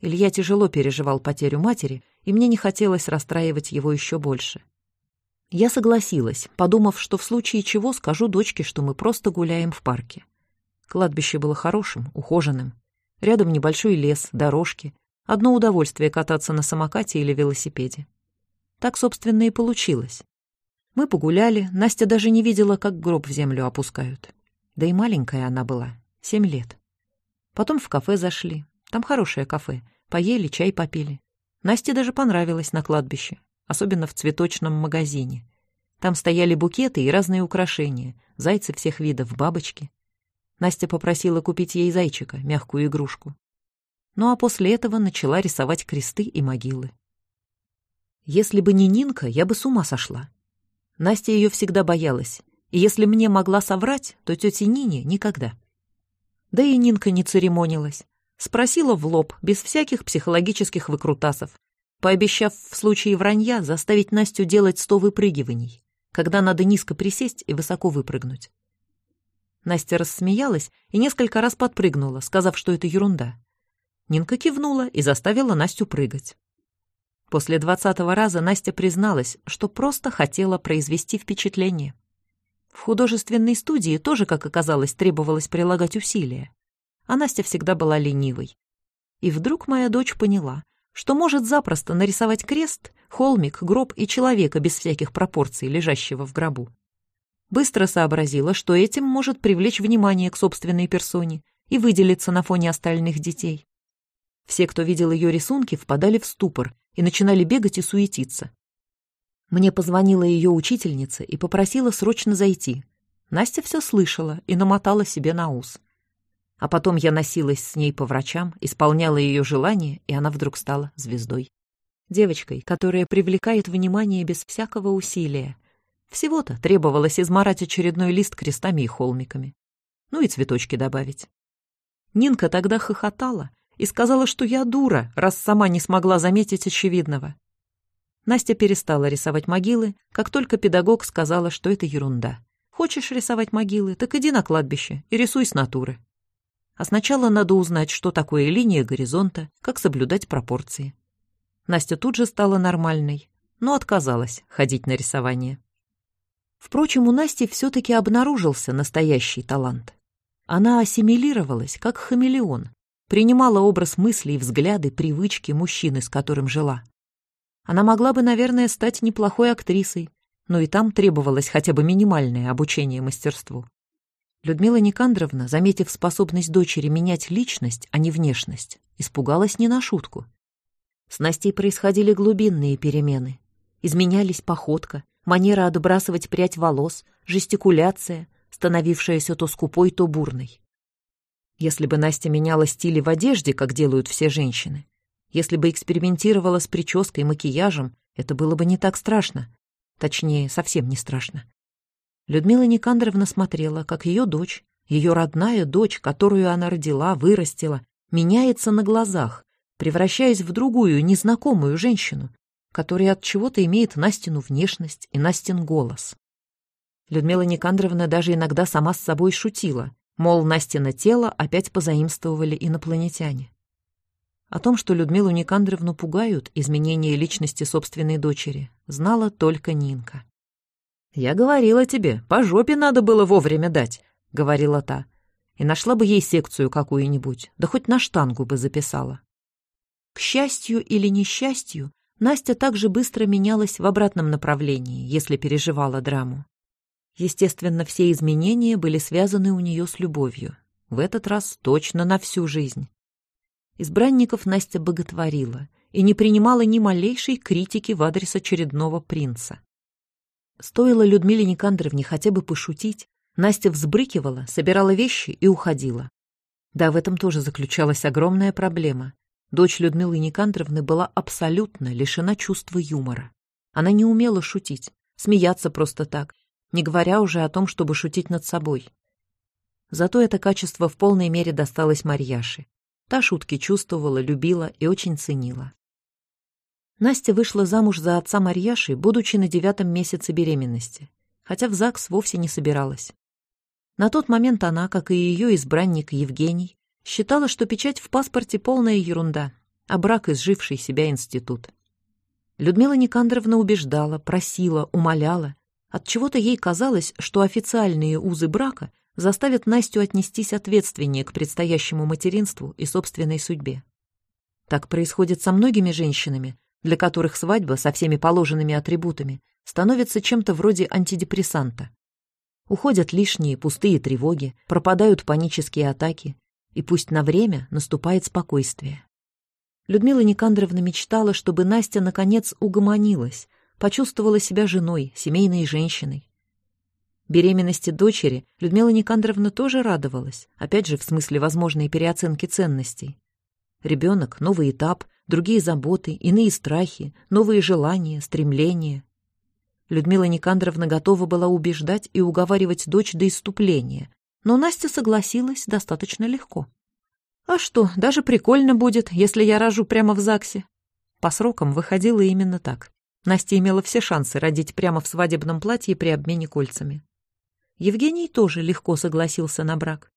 Илья тяжело переживал потерю матери, и мне не хотелось расстраивать его еще больше. Я согласилась, подумав, что в случае чего скажу дочке, что мы просто гуляем в парке. Кладбище было хорошим, ухоженным. Рядом небольшой лес, дорожки. Одно удовольствие кататься на самокате или велосипеде. Так, собственно, и получилось. Мы погуляли, Настя даже не видела, как гроб в землю опускают. Да и маленькая она была, семь лет. Потом в кафе зашли, там хорошее кафе, поели, чай попили. Насте даже понравилось на кладбище, особенно в цветочном магазине. Там стояли букеты и разные украшения, зайцы всех видов, бабочки. Настя попросила купить ей зайчика, мягкую игрушку. Ну а после этого начала рисовать кресты и могилы. Если бы не Нинка, я бы с ума сошла. Настя ее всегда боялась, и если мне могла соврать, то тете Нине никогда. Да и Нинка не церемонилась. Спросила в лоб, без всяких психологических выкрутасов, пообещав в случае вранья заставить Настю делать сто выпрыгиваний, когда надо низко присесть и высоко выпрыгнуть. Настя рассмеялась и несколько раз подпрыгнула, сказав, что это ерунда. Нинка кивнула и заставила Настю прыгать. После двадцатого раза Настя призналась, что просто хотела произвести впечатление. В художественной студии тоже, как оказалось, требовалось прилагать усилия. А Настя всегда была ленивой. И вдруг моя дочь поняла, что может запросто нарисовать крест, холмик, гроб и человека без всяких пропорций, лежащего в гробу. Быстро сообразила, что этим может привлечь внимание к собственной персоне и выделиться на фоне остальных детей. Все, кто видел ее рисунки, впадали в ступор и начинали бегать и суетиться. Мне позвонила ее учительница и попросила срочно зайти. Настя все слышала и намотала себе на ус. А потом я носилась с ней по врачам, исполняла ее желания, и она вдруг стала звездой. Девочкой, которая привлекает внимание без всякого усилия. Всего-то требовалось измарать очередной лист крестами и холмиками. Ну и цветочки добавить. Нинка тогда хохотала, и сказала, что я дура, раз сама не смогла заметить очевидного. Настя перестала рисовать могилы, как только педагог сказала, что это ерунда. Хочешь рисовать могилы, так иди на кладбище и рисуй с натуры. А сначала надо узнать, что такое линия горизонта, как соблюдать пропорции. Настя тут же стала нормальной, но отказалась ходить на рисование. Впрочем, у Насти все-таки обнаружился настоящий талант. Она ассимилировалась, как хамелеон, принимала образ мыслей, взгляды, привычки мужчины, с которым жила. Она могла бы, наверное, стать неплохой актрисой, но и там требовалось хотя бы минимальное обучение мастерству. Людмила Никандровна, заметив способность дочери менять личность, а не внешность, испугалась не на шутку. С Настей происходили глубинные перемены. Изменялись походка, манера отбрасывать прядь волос, жестикуляция, становившаяся то скупой, то бурной. Если бы Настя меняла стили в одежде, как делают все женщины, если бы экспериментировала с прической, макияжем, это было бы не так страшно. Точнее, совсем не страшно. Людмила Никандровна смотрела, как ее дочь, ее родная дочь, которую она родила, вырастила, меняется на глазах, превращаясь в другую, незнакомую женщину, которая от чего-то имеет Настину внешность и Настин голос. Людмила Никандровна даже иногда сама с собой шутила, мол, Настина тело опять позаимствовали инопланетяне. О том, что Людмилу Никандровну пугают изменения личности собственной дочери, знала только Нинка. «Я говорила тебе, по жопе надо было вовремя дать», — говорила та. «И нашла бы ей секцию какую-нибудь, да хоть на штангу бы записала». К счастью или несчастью, Настя также быстро менялась в обратном направлении, если переживала драму. Естественно, все изменения были связаны у нее с любовью. В этот раз точно на всю жизнь. Избранников Настя боготворила и не принимала ни малейшей критики в адрес очередного принца. Стоило Людмиле Никандровне хотя бы пошутить, Настя взбрыкивала, собирала вещи и уходила. Да, в этом тоже заключалась огромная проблема. Дочь Людмилы Никандровны была абсолютно лишена чувства юмора. Она не умела шутить, смеяться просто так, не говоря уже о том, чтобы шутить над собой. Зато это качество в полной мере досталось Марьяше. Та шутки чувствовала, любила и очень ценила. Настя вышла замуж за отца Марьяши, будучи на девятом месяце беременности, хотя в ЗАГС вовсе не собиралась. На тот момент она, как и ее избранник Евгений, считала, что печать в паспорте полная ерунда, а брак изживший себя институт. Людмила Никандровна убеждала, просила, умоляла. От чего то ей казалось, что официальные узы брака заставят Настю отнестись ответственнее к предстоящему материнству и собственной судьбе. Так происходит со многими женщинами, для которых свадьба со всеми положенными атрибутами становится чем-то вроде антидепрессанта. Уходят лишние пустые тревоги, пропадают панические атаки, и пусть на время наступает спокойствие. Людмила Никандровна мечтала, чтобы Настя наконец угомонилась, почувствовала себя женой, семейной женщиной, Беременности дочери Людмила Никандровна тоже радовалась, опять же в смысле возможной переоценки ценностей. Ребенок, новый этап, другие заботы, иные страхи, новые желания, стремления. Людмила Никандровна готова была убеждать и уговаривать дочь до иступления, но Настя согласилась достаточно легко. «А что, даже прикольно будет, если я рожу прямо в ЗАГСе». По срокам выходило именно так. Настя имела все шансы родить прямо в свадебном платье при обмене кольцами. Евгений тоже легко согласился на брак.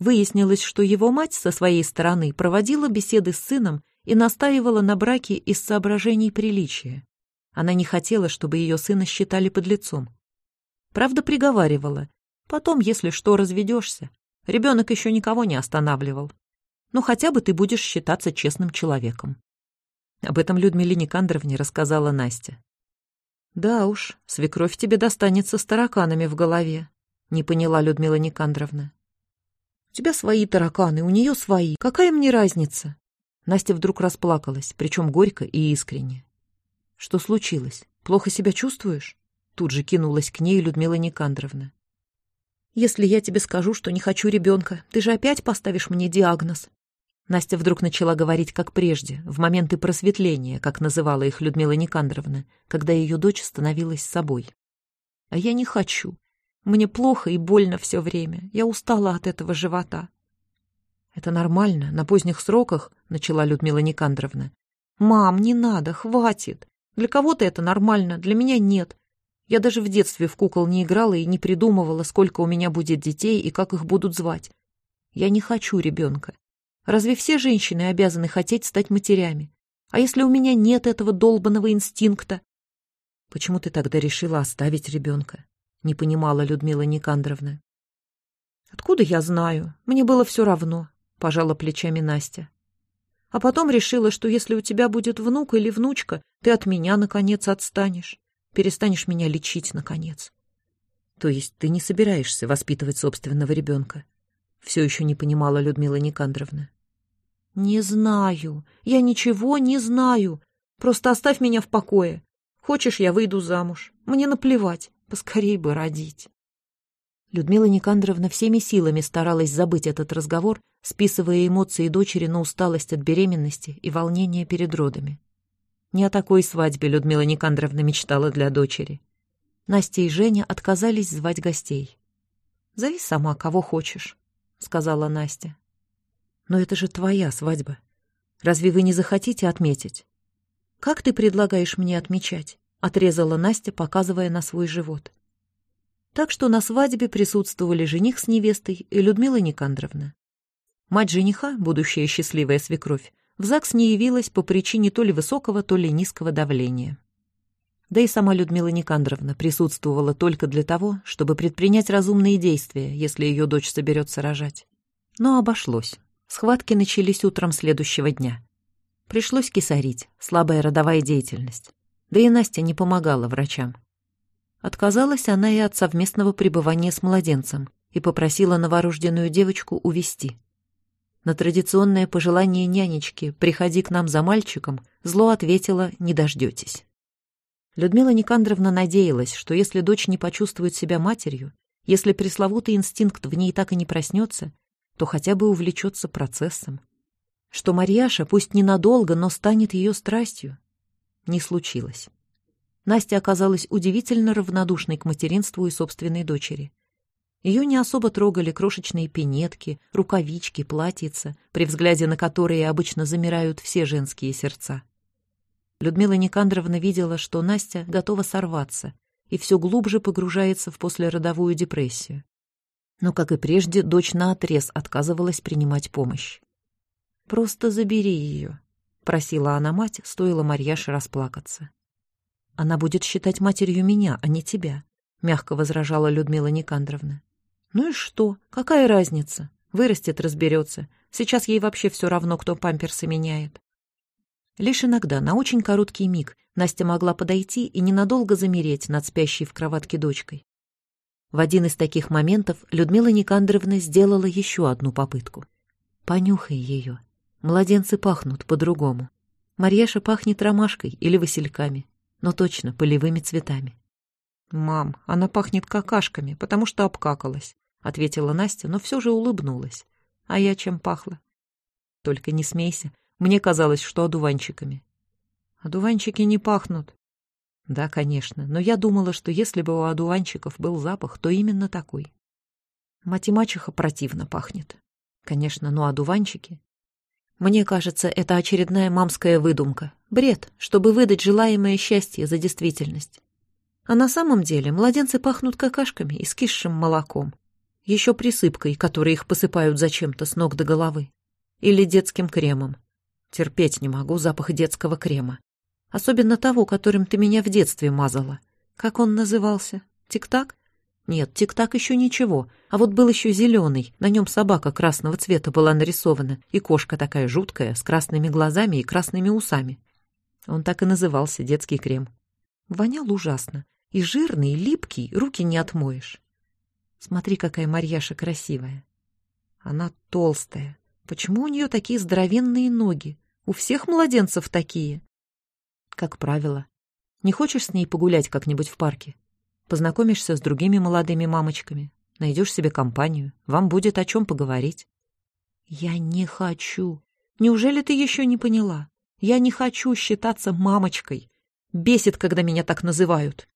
Выяснилось, что его мать со своей стороны проводила беседы с сыном и настаивала на браке из соображений приличия. Она не хотела, чтобы ее сына считали подлецом. Правда, приговаривала. Потом, если что, разведешься. Ребенок еще никого не останавливал. Ну, хотя бы ты будешь считаться честным человеком. Об этом Людмиле Никандровне рассказала Настя. Да уж, свекровь тебе достанется с тараканами в голове. Не поняла Людмила Никандровна. У тебя свои тараканы, у нее свои. Какая мне разница? Настя вдруг расплакалась, причем горько и искренне. Что случилось? Плохо себя чувствуешь? Тут же кинулась к ней Людмила Никандровна. Если я тебе скажу, что не хочу ребенка, ты же опять поставишь мне диагноз. Настя вдруг начала говорить как прежде, в моменты просветления, как называла их Людмила Никандровна, когда ее дочь становилась собой. А я не хочу. Мне плохо и больно все время. Я устала от этого живота. Это нормально. На поздних сроках, начала Людмила Никандровна. Мам, не надо, хватит. Для кого-то это нормально, для меня нет. Я даже в детстве в кукол не играла и не придумывала, сколько у меня будет детей и как их будут звать. Я не хочу ребенка. Разве все женщины обязаны хотеть стать матерями? А если у меня нет этого долбанного инстинкта? Почему ты тогда решила оставить ребенка? — не понимала Людмила Никандровна. «Откуда я знаю? Мне было все равно», — пожала плечами Настя. «А потом решила, что если у тебя будет внук или внучка, ты от меня, наконец, отстанешь. Перестанешь меня лечить, наконец». «То есть ты не собираешься воспитывать собственного ребенка?» Все еще не понимала Людмила Никандровна. «Не знаю. Я ничего не знаю. Просто оставь меня в покое. Хочешь, я выйду замуж. Мне наплевать. Поскорей бы родить. Людмила Никандровна всеми силами старалась забыть этот разговор, списывая эмоции дочери на усталость от беременности и волнение перед родами. Не о такой свадьбе Людмила Никандровна мечтала для дочери. Настя и Женя отказались звать гостей. «Зови сама, кого хочешь», — сказала Настя. «Но это же твоя свадьба. Разве вы не захотите отметить?» «Как ты предлагаешь мне отмечать?» — отрезала Настя, показывая на свой живот. Так что на свадьбе присутствовали жених с невестой и Людмила Никандровна. Мать жениха, будущая счастливая свекровь, в ЗАГС не явилась по причине то ли высокого, то ли низкого давления. Да и сама Людмила Никандровна присутствовала только для того, чтобы предпринять разумные действия, если ее дочь соберется рожать. Но обошлось. Схватки начались утром следующего дня. Пришлось кисарить, слабая родовая деятельность. Да и Настя не помогала врачам. Отказалась она и от совместного пребывания с младенцем и попросила новорожденную девочку увести. На традиционное пожелание нянечки «приходи к нам за мальчиком» зло ответила «не дождетесь». Людмила Никандровна надеялась, что если дочь не почувствует себя матерью, если пресловутый инстинкт в ней так и не проснется, то хотя бы увлечется процессом. Что Марьяша, пусть ненадолго, но станет ее страстью. Не случилось. Настя оказалась удивительно равнодушной к материнству и собственной дочери. Ее не особо трогали крошечные пинетки, рукавички, платьица, при взгляде на которые обычно замирают все женские сердца. Людмила Никандровна видела, что Настя готова сорваться и все глубже погружается в послеродовую депрессию. Но, как и прежде, дочь наотрез отказывалась принимать помощь. «Просто забери ее», — просила она мать, стоило Марьяше расплакаться. «Она будет считать матерью меня, а не тебя», — мягко возражала Людмила Никандровна. «Ну и что? Какая разница? Вырастет, разберется. Сейчас ей вообще все равно, кто памперсы меняет». Лишь иногда, на очень короткий миг, Настя могла подойти и ненадолго замереть над спящей в кроватке дочкой. В один из таких моментов Людмила Никандровна сделала еще одну попытку. «Понюхай ее. Младенцы пахнут по-другому. Марьяша пахнет ромашкой или васильками, но точно полевыми цветами». «Мам, она пахнет какашками, потому что обкакалась», — ответила Настя, но все же улыбнулась. «А я чем пахла?» «Только не смейся. Мне казалось, что одуванчиками. Одуванчики не пахнут. Да, конечно, но я думала, что если бы у одуванчиков был запах, то именно такой. Мать и противно пахнет. Конечно, но одуванчики... Мне кажется, это очередная мамская выдумка. Бред, чтобы выдать желаемое счастье за действительность. А на самом деле младенцы пахнут какашками и скисшим молоком. Еще присыпкой, которой их посыпают зачем-то с ног до головы. Или детским кремом. Терпеть не могу запах детского крема. Особенно того, которым ты меня в детстве мазала. Как он назывался? Тик-так? Нет, тик-так еще ничего. А вот был еще зеленый. На нем собака красного цвета была нарисована. И кошка такая жуткая, с красными глазами и красными усами. Он так и назывался, детский крем. Вонял ужасно. И жирный, и липкий, руки не отмоешь. Смотри, какая Марьяша красивая. Она толстая. Почему у нее такие здоровенные ноги? У всех младенцев такие. Как правило. Не хочешь с ней погулять как-нибудь в парке? Познакомишься с другими молодыми мамочками, найдешь себе компанию, вам будет о чем поговорить. Я не хочу. Неужели ты еще не поняла? Я не хочу считаться мамочкой. Бесит, когда меня так называют.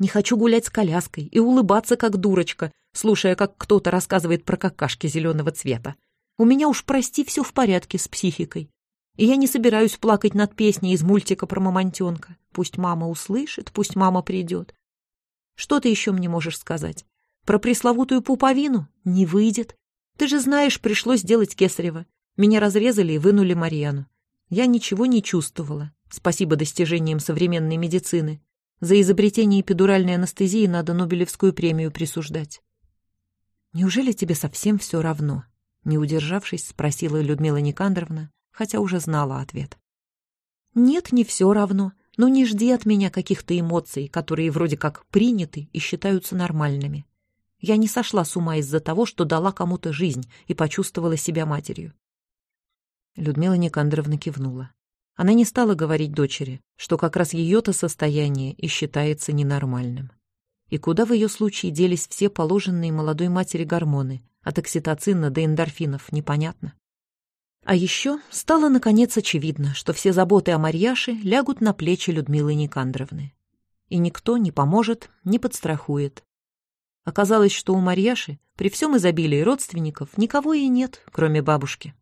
Не хочу гулять с коляской и улыбаться, как дурочка, слушая, как кто-то рассказывает про какашки зеленого цвета. У меня уж, прости, все в порядке с психикой. И я не собираюсь плакать над песней из мультика про мамонтенка. Пусть мама услышит, пусть мама придет. Что ты еще мне можешь сказать? Про пресловутую пуповину? Не выйдет. Ты же знаешь, пришлось делать кесарево. Меня разрезали и вынули Марьяну. Я ничего не чувствовала. Спасибо достижениям современной медицины. За изобретение эпидуральной анестезии надо Нобелевскую премию присуждать. Неужели тебе совсем все равно? Не удержавшись, спросила Людмила Никандровна, хотя уже знала ответ. «Нет, не все равно. Но не жди от меня каких-то эмоций, которые вроде как приняты и считаются нормальными. Я не сошла с ума из-за того, что дала кому-то жизнь и почувствовала себя матерью». Людмила Никандровна кивнула. Она не стала говорить дочери, что как раз ее-то состояние и считается ненормальным. И куда в ее случае делись все положенные молодой матери гормоны, от окситоцина до эндорфинов, непонятно. А еще стало, наконец, очевидно, что все заботы о Марьяше лягут на плечи Людмилы Никандровны. И никто не поможет, не подстрахует. Оказалось, что у Марьяши при всем изобилии родственников никого и нет, кроме бабушки.